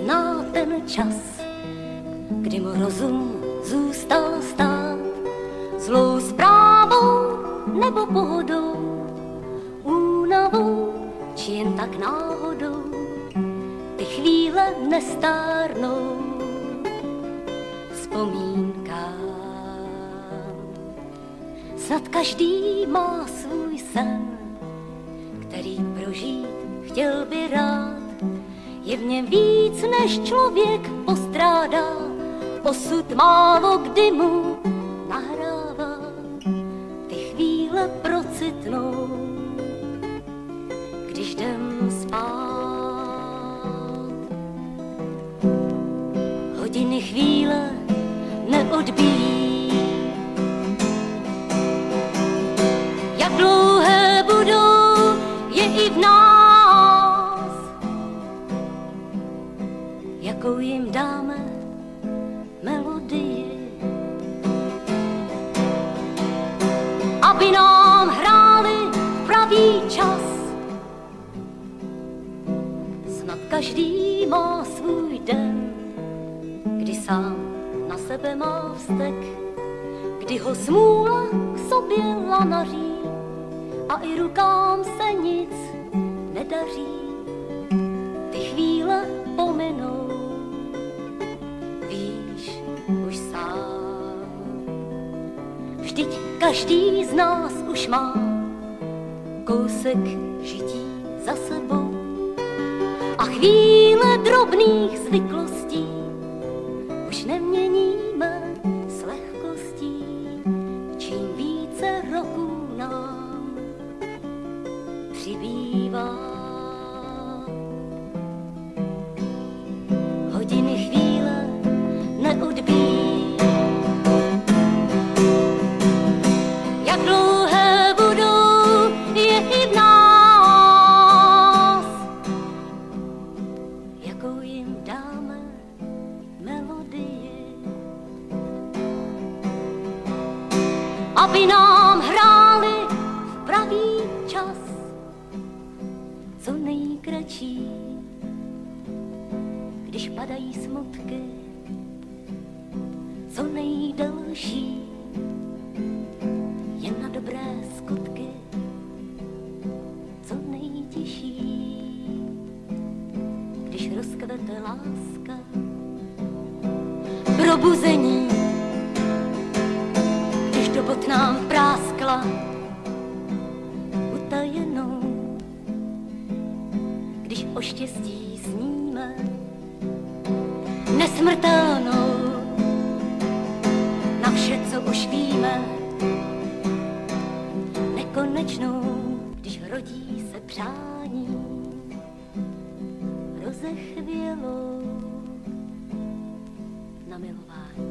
zná ten čas, kdy mu rozum zůstal stát zlou zprávou nebo pohodou, únavou či jen tak náhodou. Ty chvíle nestárnou vzpomínkám. Snad každý má svůj sen, který prožít chtěl by rád. Je v něm víc, než člověk postrádá, osud málo kdy mu nahrává. Ty chvíle procitnou, když jdem spát. Hodiny chvíle neodbíjí dlouhé budou, je i v nás. Jakou jim dáme melodii, aby nám hráli pravý čas. Snad každý má svůj den, kdy sám na sebe má vztek, kdy ho smůla k sobě lanaří a i rukám se nic nedaří. Ty chvíle pominou, každý z nás už má kousek žití za sebou a chvíle drobných zvyklostí už neměníme s lehkostí, čím více roků nám přibývá. Jakou jim dáme melodii. Aby nám hráli v pravý čas co nejkratší, když padají smutky, co nejdelší, rozkvete láska, probuzení, když do bot nám práskla, utajenou. Když o štěstí sníme nesmrtelnou. Na vše, co už víme, nekonečnou, když rodí se přání rozechvělo na milování.